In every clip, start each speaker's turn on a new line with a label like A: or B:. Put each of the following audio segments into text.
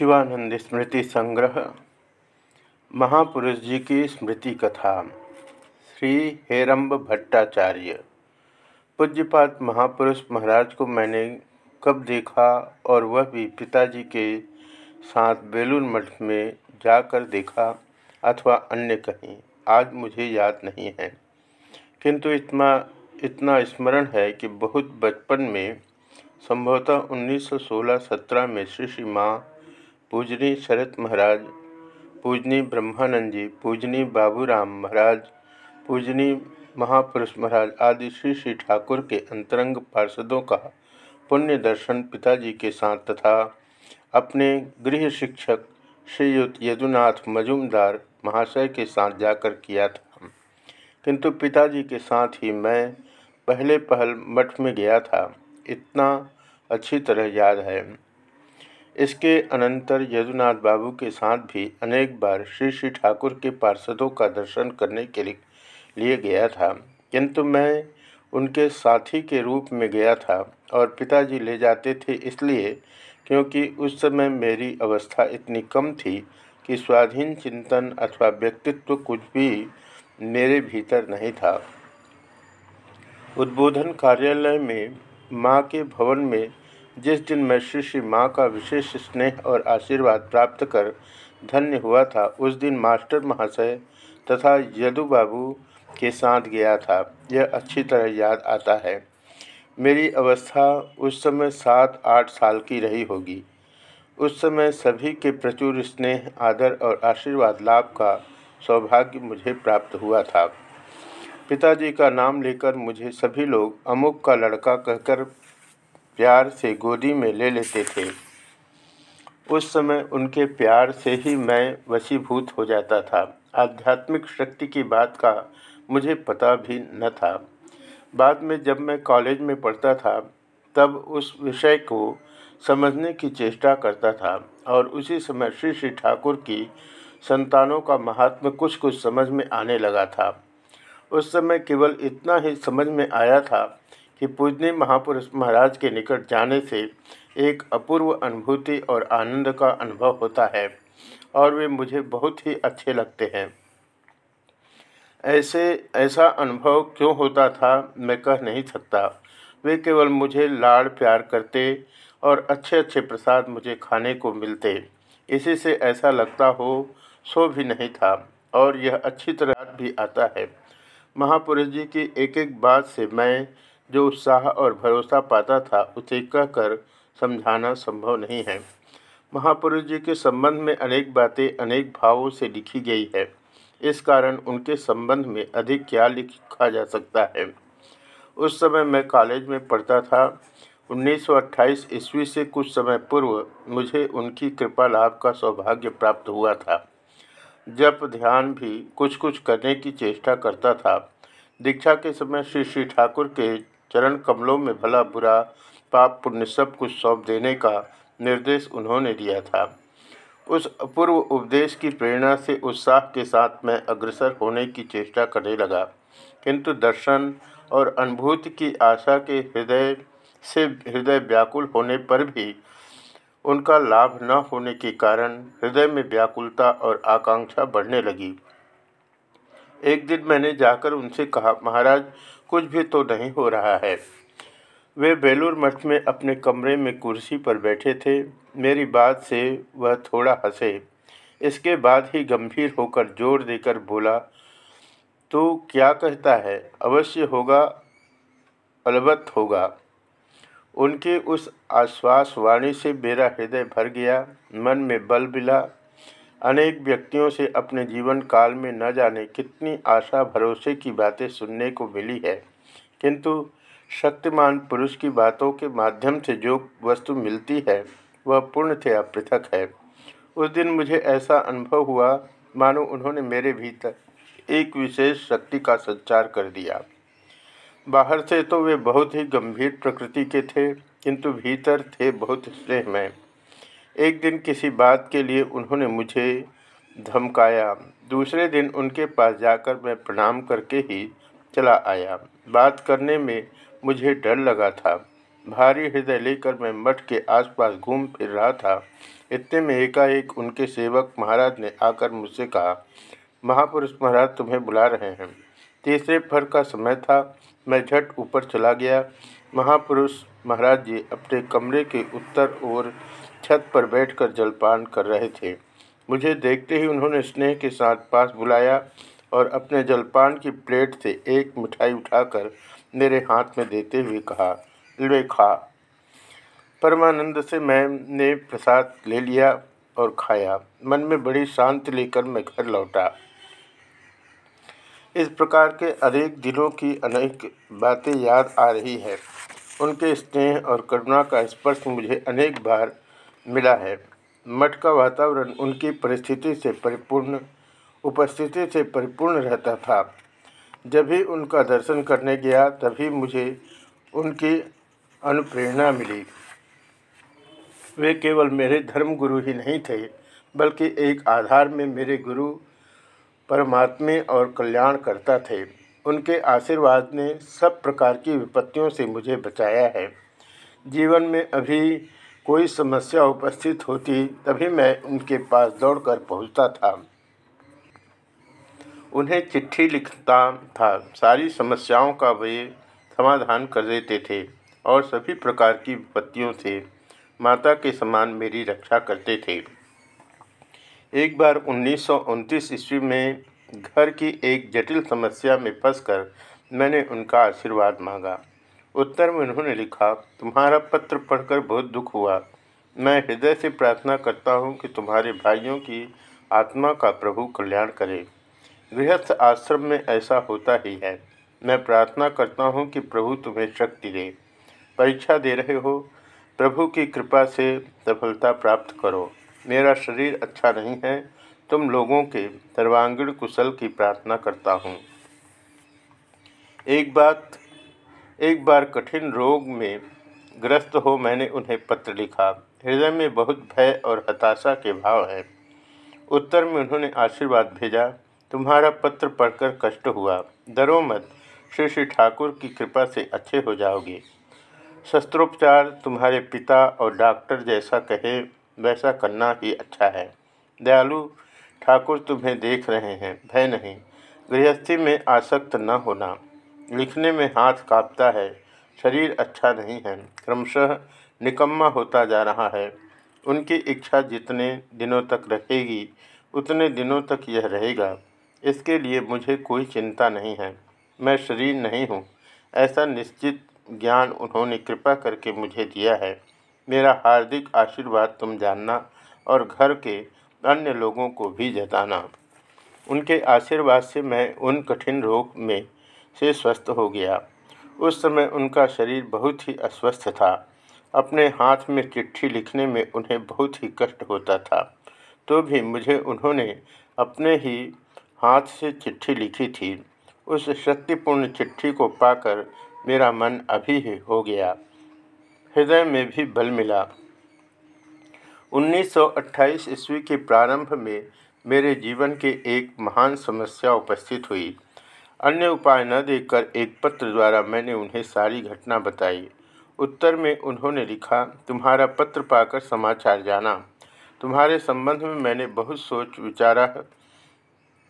A: शिवानंद स्मृति संग्रह, महापुरुष जी की स्मृति कथा, श्री हेरम्ब भट्टाचार्य। पूज्यपात महापुरुष महाराज को मैंने कब देखा और वह भी पिताजी के साथ बेलून मठ में जाकर देखा अथवा अन्य कहीं, आज मुझे याद नहीं है। किंतु इतना इतना स्मरण है कि बहुत बचपन में, संभवतः 1916-17 में, श्री श्री माँ पूजनी शरत महाराज, पूजनी ब्रह्मानंद जी पूजनी बाबूराम महाराज, पूजनी महापुरुष महाराज आदि श्री श्री ठाकुर के अंतरंग पार्षदों का पुण्य दर्शन पिताजी के साथ तथा अपने गृह शिक्षक श्रीयुक्त यदुनाथ मजुमदार महाशय के साथ जाकर किया था। किंतु पिताजी के साथ ही मैं पहले पहल मठ में गया था। इतना अच्छी तरह याद है। इसके अनंतर यदुनाथ बाबू के साथ भी अनेक बार श्री श्री ठाकुर के पार्षदों का दर्शन करने के लिए गया था। किंतु मैं उनके साथी के रूप में गया था और पिताजी ले जाते थे इसलिए क्योंकि उस समय मेरी अवस्था इतनी कम थी कि स्वाधीन चिंतन अथवा व्यक्तित्व कुछ भी मेरे भीतर नहीं था। उद्बोधन कार्यालय में माँ के भवन में जिस दिन मैं श्री श्री माँ का विशेष स्नेह और आशीर्वाद प्राप्त कर धन्य हुआ था, उस दिन मास्टर महाशय तथा यदु बाबू के साथ गया था। यह अच्छी तरह याद आता है। मेरी अवस्था उस समय सात, आठ साल की रही होगी। उस समय सभी के प्रचुर स्नेह, आदर और आशीर्वाद लाभ का सौभाग्य मुझे प्राप्त हुआ था। पिताजी का नाम लेकर मुझे सभी लोग, अमुक का लड़का कहकर प्यार से गोदी में ले लेते थे। उस समय उनके प्यार से ही मैं वशीभूत हो जाता था। आध्यात्मिक शक्ति की बात का मुझे पता भी न था। बाद में जब मैं कॉलेज में पढ़ता था, तब उस विषय को समझने की चेष्टा करता था और उसी समय श्री श्री ठाकुर की संतानों का महात्मा कुछ कुछ समझ में आने लगा था। उस समय केवल इतना ही समझ में आया था कि पूजनी महापुरुष महाराज के निकट जाने से एक अपूर्व अनुभूति और आनंद का अनुभव होता है, और वे मुझे बहुत ही अच्छे लगते हैं। ऐसे, ऐसा अनुभव क्यों होता था, मैं कह नहीं सकता। वे केवल मुझे लाड़ प्यार करते और अच्छे अच्छे प्रसाद मुझे खाने को मिलते। इसी से ऐसा लगता हो, सो भी नहीं था, और यह अच्छी तरह भी आता है। महापुरुष जी की एक एक बात से मैं जो उत्साह और भरोसा पाता था, उसे कहकर समझाना संभव नहीं है। महापुरुष जी के संबंध में अनेक बातें, अनेक भावों से लिखी गई है। इस कारण उनके संबंध में अधिक क्या लिखा जा सकता है? उस समय मैं कॉलेज में पढ़ता था। 1928 ईस्वी से कुछ समय पूर्व मुझे उनकी कृपा लाभ का सौभाग्य प्राप्त हुआ था। जब ध्यान भी कुछ कुछ करने की चेष्टा करता था। दीक्षा के समय श्री श्री ठाकुर के चरण कमलों में भला बुरा, पाप पुण्य सब कुछ सौंप देने का निर्देश उन्होंने दिया था। उस अपूर्व उपदेश की प्रेरणा से उत्साह के साथ मैं अग्रसर होने की चेष्टा करने लगा। किंतु दर्शन और अनुभूति की आशा के हृदय से हृदय व्याकुल होने पर भी उनका लाभ न होने के कारण हृदय में व्याकुलता और आकांक्षा बढ़ने लगी। एक दिन मैंने जाकर उनसे कहा, महाराज कुछ भी तो नहीं हो रहा है। वे बेलूर मठ में अपने कमरे में कुर्सी पर बैठे थे। मेरी बात से वह थोड़ा हंसे। इसके बाद ही गंभीर होकर ज़ोर देकर बोला तो क्या कहता है? अवश्य होगा, अलबत् होगा। उनके उस आश्वास वाणी से मेरा हृदय भर गया। मन में बल बिला अनेक व्यक्तियों से अपने जीवन काल में न जाने कितनी आशा, भरोसे की बातें सुनने को मिली है। किंतु शक्तिमान पुरुष की बातों के माध्यम से जो वस्तु मिलती है, वह पूर्णतया पृथक है। उस दिन मुझे ऐसा अनुभव हुआ, मानो उन्होंने मेरे भीतर एक विशेष शक्ति का संचार कर दिया। बाहर से तो वे बहुत ही गंभीर प्रकृति के थे, किंतु भीतर थे बहुत स्नेहमय। एक दिन किसी बात के लिए उन्होंने मुझे धमकाया। दूसरे दिन उनके पास जाकर मैं प्रणाम करके ही चला आया। बात करने में मुझे डर लगा था। भारी हृदय लेकर मैं मठ के आसपास घूम फिर रहा था। इतने में एकाएक उनके सेवक महाराज ने आकर मुझसे कहा, महापुरुष महाराज, तुम्हें बुला रहे हैं। तीसरे फर का समय था। मैं झट ऊपर चला गया। महापुरुष महाराज जी अपने कमरे के उत्तर ओर छत पर बैठकर जलपान कर रहे थे। मुझे देखते ही उन्होंने स्नेह के साथ पास बुलाया और अपने जलपान की प्लेट से एक मिठाई उठाकर मेरे हाथ में देते हुए कहा, ले खा। परमानंद से मैंने प्रसाद ले लिया और खाया। मन में बड़ी शांति लेकर मैं घर लौटा। इस प्रकार के अनेक दिनों की अनेक बातें याद आ रही है। उनके स्नेह और करुणा का स्पर्श मुझे अनेक बार मिला है। मठ का वातावरण उनकी परिस्थिति से परिपूर्ण, उपस्थिति से परिपूर्ण रहता था। जब भी उनका दर्शन करने गया, तभी मुझे उनकी अनुप्रेरणा मिली। वे केवल मेरे धर्म गुरु ही नहीं थे, बल्कि एक आधार में मेरे गुरु परमात्मे और कल्याण करता थे। उनके आशीर्वाद ने सब प्रकार की विपत्तियों से मुझे बचाया है। जीवन में अभी कोई समस्या उपस्थित होती, तभी मैं उनके पास दौड़कर पहुँचता था। उन्हें चिट्ठी लिखता था। सारी समस्याओं का वे समाधान कर देते थे और सभी प्रकार की विपत्तियों से माता के समान मेरी रक्षा करते थे। एक बार उन्नीस सौ उनतीस ईस्वी में घर की एक जटिल समस्या में फंसकर मैंने उनका आशीर्वाद मांगा। उत्तर में उन्होंने लिखा, तुम्हारा पत्र पढ़कर बहुत दुख हुआ। मैं हृदय से प्रार्थना करता हूँ कि तुम्हारे भाइयों की आत्मा का प्रभु कल्याण करे। गृहस्थ आश्रम में ऐसा होता ही है। मैं प्रार्थना करता हूँ कि प्रभु तुम्हें शक्ति दे। परीक्षा दे रहे हो। प्रभु की कृपा से सफलता प्राप्त करो। मेरा शरीर अच्छा नहीं है। तुम लोगों के सर्वांगीण कुशल की प्रार्थना करता हूँ। एक बात एक बार कठिन रोग में ग्रस्त हो मैंने उन्हें पत्र लिखा। हृदय में बहुत भय और हताशा के भाव हैं। उत्तर में उन्होंने आशीर्वाद भेजा। तुम्हारा पत्र पढ़कर कष्ट हुआ। डरो मत, श्री श्री ठाकुर की कृपा से अच्छे हो जाओगे। शस्त्रोपचार तुम्हारे पिता और डॉक्टर जैसा कहे, वैसा करना ही अच्छा है। दयालु, ठाकुर तुम्हें देख रहे हैं, भय नहीं। गृहस्थी में आसक्त न होना। लिखने में हाथ कांपता है। शरीर अच्छा नहीं है। क्रमशः निकम्मा होता जा रहा है। उनकी इच्छा जितने दिनों तक रहेगी, उतने दिनों तक यह रहेगा। इसके लिए मुझे कोई चिंता नहीं है। मैं शरीर नहीं हूँ। ऐसा निश्चित ज्ञान उन्होंने कृपा करके मुझे दिया है। मेरा हार्दिक आशीर्वाद तुम जानना और घर के अन्य लोगों को भी जताना। उनके आशीर्वाद से मैं उन कठिन रोग में से स्वस्थ हो गया। उस समय उनका शरीर बहुत ही अस्वस्थ था। अपने हाथ में चिट्ठी लिखने में उन्हें बहुत ही कष्ट होता था। तो भी मुझे उन्होंने अपने ही हाथ से चिट्ठी लिखी थी। उस शक्तिपूर्ण चिट्ठी को पाकर मेरा मन अभी ही हो गया। हृदय में भी बल मिला। 1928 ईस्वी के प्रारंभ में मेरे जीवन के एक महान समस्या उपस्थित हुई। अन्य उपाय न देकर एक पत्र द्वारा मैंने उन्हें सारी घटना बताई। उत्तर में उन्होंने लिखा, तुम्हारा पत्र पाकर समाचार जाना। तुम्हारे संबंध में मैंने बहुत सोच विचारा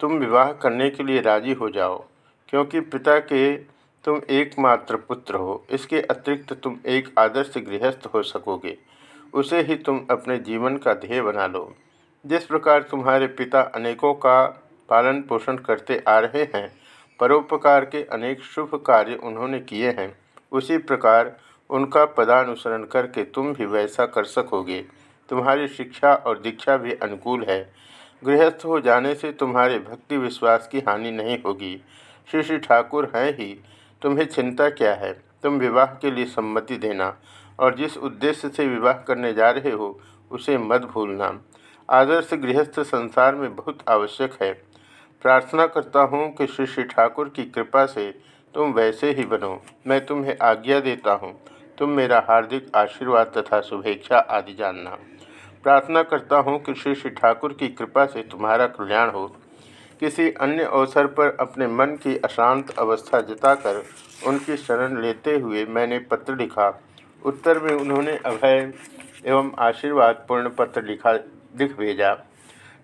A: तुम विवाह करने के लिए राज़ी हो जाओ, क्योंकि पिता के तुम एकमात्र पुत्र हो। इसके अतिरिक्त तुम एक आदर्श गृहस्थ हो सकोगे। उसे ही तुम अपने जीवन का ध्येय बना लो। जिस प्रकार तुम्हारे पिता अनेकों का पालन पोषण करते आ रहे हैं परोपकार के अनेक शुभ कार्य उन्होंने किए हैं। उसी प्रकार उनका पदानुसरण करके तुम भी वैसा कर सकोगे। तुम्हारी शिक्षा और दीक्षा भी अनुकूल है। गृहस्थ हो जाने से तुम्हारे भक्ति विश्वास की हानि नहीं होगी। श्री श्री ठाकुर हैं ही। तुम्हें चिंता क्या है? तुम विवाह के लिए सम्मति देना और जिस उद्देश्य से विवाह करने जा रहे हो, उसे मत भूलना। आदर्श गृहस्थ संसार में बहुत आवश्यक है। प्रार्थना करता हूँ कि श्री श्री ठाकुर की कृपा से तुम वैसे ही बनो। मैं तुम्हें आज्ञा देता हूँ। तुम मेरा हार्दिक आशीर्वाद तथा शुभेच्छा आदि जानना। प्रार्थना करता हूँ कि श्री श्री ठाकुर की कृपा से तुम्हारा कल्याण हो। किसी अन्य अवसर पर अपने मन की अशांत अवस्था जताकर उनकी शरण लेते हुए मैंने पत्र लिखा। उत्तर में उन्होंने अभय एवं आशीर्वाद पूर्ण पत्र लिखा लिख भेजा।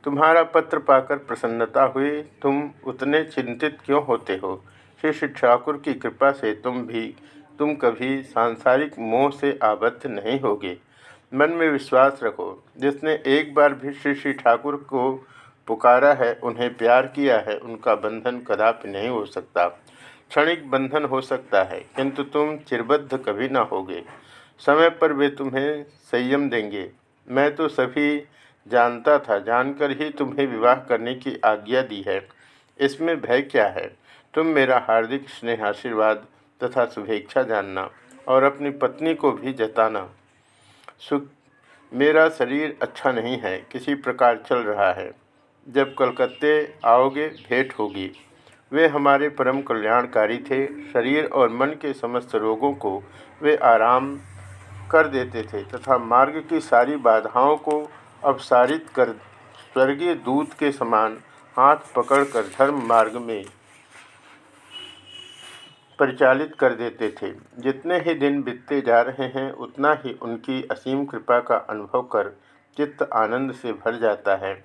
A: तुम्हारा पत्र पाकर प्रसन्नता हुई। तुम उतने चिंतित क्यों होते हो? श्री श्री ठाकुर की कृपा से तुम भी, तुम कभी सांसारिक मोह से आबद्ध नहीं होगे। मन में विश्वास रखो। जिसने एक बार भी श्री श्री ठाकुर को पुकारा है, उन्हें प्यार किया है, उनका बंधन कदापि नहीं हो सकता। क्षणिक बंधन हो सकता है, किंतु तुम चिरबद्ध कभी ना होगे। समय पर वे तुम्हें संयम देंगे। मैं तो सभी जानता था, जानकर ही तुम्हें विवाह करने की आज्ञा दी है। इसमें भय क्या है? तुम मेरा हार्दिक स्नेह आशीर्वाद तथा शुभेच्छा जानना और अपनी पत्नी को भी जताना। सुख मेरा शरीर अच्छा नहीं है, किसी प्रकार चल रहा है। जब कलकत्ते आओगे, भेंट होगी। वे हमारे परम कल्याणकारी थे। शरीर और मन के समस्त रोगों को वे आराम कर देते थे तथा मार्ग की सारी बाधाओं को अपसारित कर स्वर्गीय दूत के समान हाथ पकड़कर धर्म मार्ग में परिचालित कर देते थे। जितने ही दिन बीतते जा रहे हैं, उतना ही उनकी असीम कृपा का अनुभव कर चित्त आनंद से भर जाता है।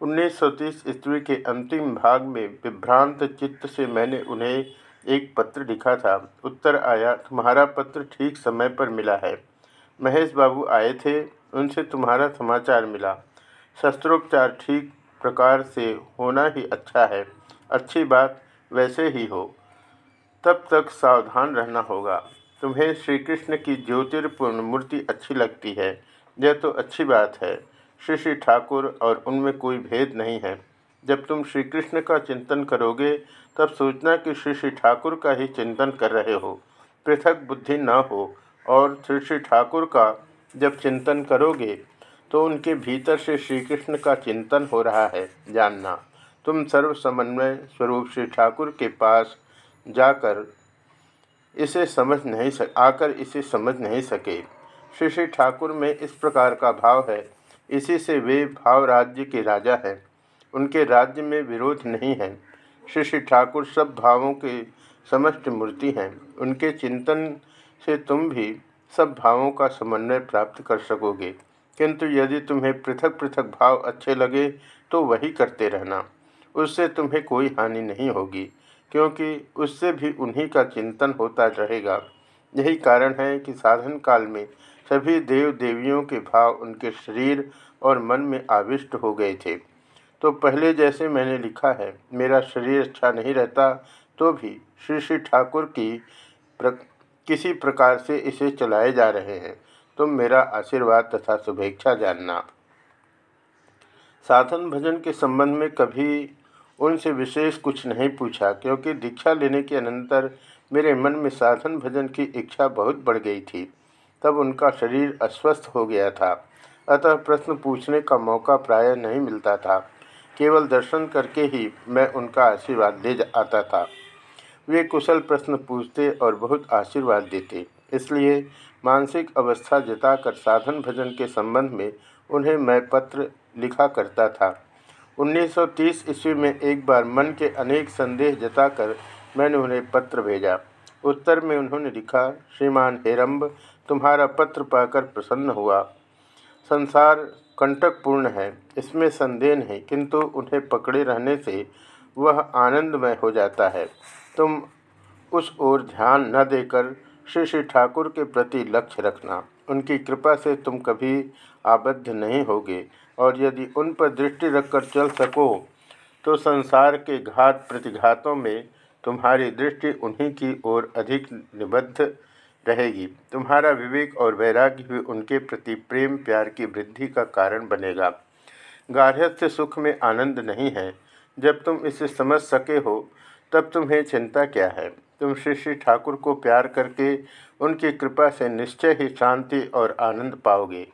A: 1930 ईस्वी के अंतिम भाग में विभ्रांत चित्त से मैंने उन्हें एक पत्र लिखा था। उत्तर आया, तुम्हारा पत्र ठीक समय पर मिला है। महेश बाबू आए थे उनसे तुम्हारा समाचार मिला। शस्त्रोपचार ठीक प्रकार से होना ही अच्छा है। अच्छी बात वैसे ही हो। तब तक सावधान रहना होगा। तुम्हें श्री कृष्ण की ज्योतिर्पूर्ण मूर्ति अच्छी लगती है। यह तो अच्छी बात है। श्री श्री ठाकुर और उनमें कोई भेद नहीं है। जब तुम श्री कृष्ण का चिंतन करोगे, तब सोचना कि श्री श्री ठाकुर का ही चिंतन कर रहे हो। पृथक बुद्धि न हो और श्री श्री ठाकुर का जब चिंतन करोगे तो उनके भीतर से श्री कृष्ण का चिंतन हो रहा है, जानना। तुम सर्व समन्वय स्वरूप श्री ठाकुर के पास जाकर इसे समझ नहीं सक आकर इसे समझ नहीं सके। श्री श्री ठाकुर में इस प्रकार का भाव है। इसी से वे भाव राज्य के राजा हैं। उनके राज्य में विरोध नहीं है। श्री श्री ठाकुर सब भावों के समस्त मूर्ति हैं। उनके चिंतन से तुम भी सब भावों का समन्वय प्राप्त कर सकोगे। किंतु यदि तुम्हें पृथक पृथक भाव अच्छे लगे तो वही करते रहना। उससे तुम्हें कोई हानि नहीं होगी, क्योंकि उससे भी उन्हीं का चिंतन होता रहेगा। यही कारण है कि साधन काल में सभी देव देवियों के भाव उनके शरीर और मन में आविष्ट हो गए थे। तो पहले जैसे मैंने लिखा है, मेरा शरीर अच्छा नहीं रहता तो भी श्री श्री ठाकुर की किसी प्रकार से इसे चलाए जा रहे हैं तुम मेरा आशीर्वाद तथा शुभेच्छा जानना। साधन भजन के संबंध में कभी उनसे विशेष कुछ नहीं पूछा, क्योंकि दीक्षा लेने के अनंतर मेरे मन में साधन भजन की इच्छा बहुत बढ़ गई थी। तब उनका शरीर अस्वस्थ हो गया था। अतः प्रश्न पूछने का मौका प्राय नहीं मिलता था। केवल दर्शन करके ही मैं उनका आशीर्वाद ले आता था। वे कुशल प्रश्न पूछते और बहुत आशीर्वाद देते। इसलिए मानसिक अवस्था जताकर साधन भजन के संबंध में उन्हें मैं पत्र लिखा करता था। 1930 ईस्वी में एक बार मन के अनेक संदेह जताकर मैंने उन्हें पत्र भेजा। उत्तर में उन्होंने लिखा, श्रीमान हेरम्ब, तुम्हारा पत्र पाकर प्रसन्न हुआ। संसार कंटकपूर्ण है, इसमें संदेह नहीं, किंतु उन्हें पकड़े रहने से वह आनंदमय हो जाता है। तुम उस ओर ध्यान न देकर श्री श्री ठाकुर के प्रति लक्ष्य रखना। उनकी कृपा से तुम कभी आबद्ध नहीं होगे। और यदि उन पर दृष्टि रखकर चल सको तो संसार के घात प्रतिघातों में तुम्हारी दृष्टि उन्हीं की ओर अधिक निबद्ध रहेगी। तुम्हारा विवेक और वैराग्य भी उनके प्रति प्रेम, प्यार की वृद्धि का कारण बनेगा। गार्हस्थ्य सुख में आनंद नहीं है। जब तुम इसे समझ सके हो तब तुम्हें चिंता क्या है? तुम श्री श्री ठाकुर को प्यार करके उनकी कृपा से निश्चय ही शांति और आनंद पाओगे।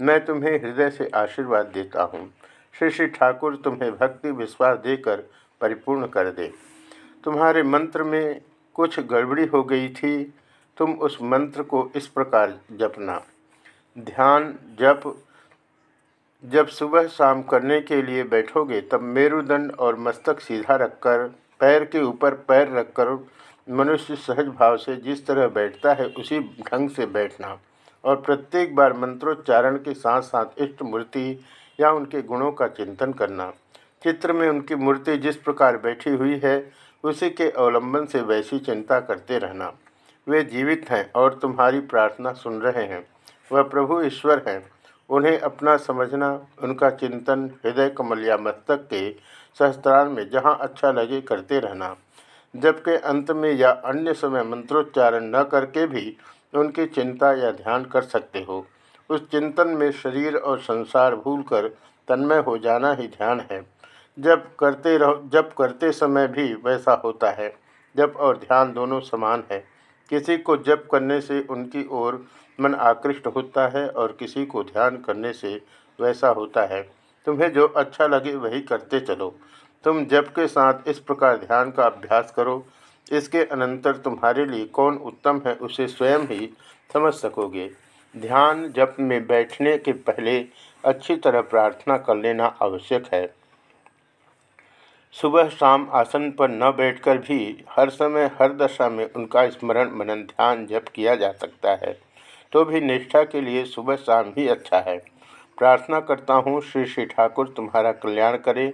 A: मैं तुम्हें हृदय से आशीर्वाद देता हूँ। श्री श्री ठाकुर तुम्हें भक्ति, विश्वास देकर परिपूर्ण कर दे। तुम्हारे मंत्र में कुछ गड़बड़ी हो गई थी। तुम उस मंत्र को इस प्रकार जपना। ध्यान, जप। जब सुबह शाम करने के लिए बैठोगे, तब मेरुदंड और मस्तक सीधा रखकर पैर के ऊपर पैर रखकर मनुष्य सहज भाव से जिस तरह बैठता है, उसी ढंग से बैठना। और प्रत्येक बार मंत्रोच्चारण के साथ साथ इष्ट मूर्ति या उनके गुणों का चिंतन करना। चित्र में उनकी मूर्ति जिस प्रकार बैठी हुई है, उसी के अवलंबन से वैसी चिंता करते रहना। वे जीवित हैं और तुम्हारी प्रार्थना सुन रहे हैं। वह प्रभु ईश्वर हैं। उन्हें अपना समझना, उनका चिंतन, हृदय कमल या मस्तक के सहस्त्रान में जहाँ अच्छा लगे करते रहना। जबकि अंत में या अन्य समय मंत्रोच्चारण न करके भी उनकी चिंता या ध्यान कर सकते हो। उस चिंतन में शरीर और संसार भूलकर तन्मय हो जाना ही ध्यान है। जब करते रहो, जब करते समय भी वैसा होता है, जब और ध्यान दोनों समान है। किसी को जप करने से उनकी ओर मन आकृष्ट होता है और किसी को ध्यान करने से वैसा होता है। तुम्हें जो अच्छा लगे वही करते चलो। तुम जप के साथ इस प्रकार ध्यान का अभ्यास करो। इसके अनंतर तुम्हारे लिए कौन उत्तम है उसे स्वयं ही समझ सकोगे। ध्यान जप में बैठने के पहले अच्छी तरह प्रार्थना कर लेना आवश्यक है। सुबह शाम आसन पर न बैठकर भी हर समय, हर दशा में उनका स्मरण मनन, ध्यान जप किया जा सकता है। तो भी निष्ठा के लिए सुबह शाम ही अच्छा है। प्रार्थना करता हूँ, श्री श्री ठाकुर तुम्हारा कल्याण करे,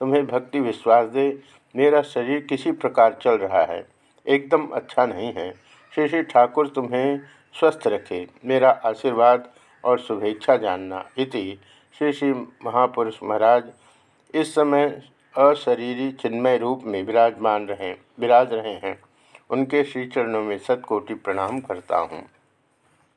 A: तुम्हें भक्ति विश्वास दे, मेरा शरीर किसी प्रकार चल रहा है। एकदम अच्छा नहीं है। श्री श्री ठाकुर तुम्हें स्वस्थ रखे, मेरा आशीर्वाद और शुभेच्छा जानना। इति श्री श्री महापुरुष महाराज, इस समय अशरीरी चिन्मय रूप में विराजमान रहे, विराज रहे हैं। उनके श्री चरणों में सतकोटि प्रणाम करता हूँ।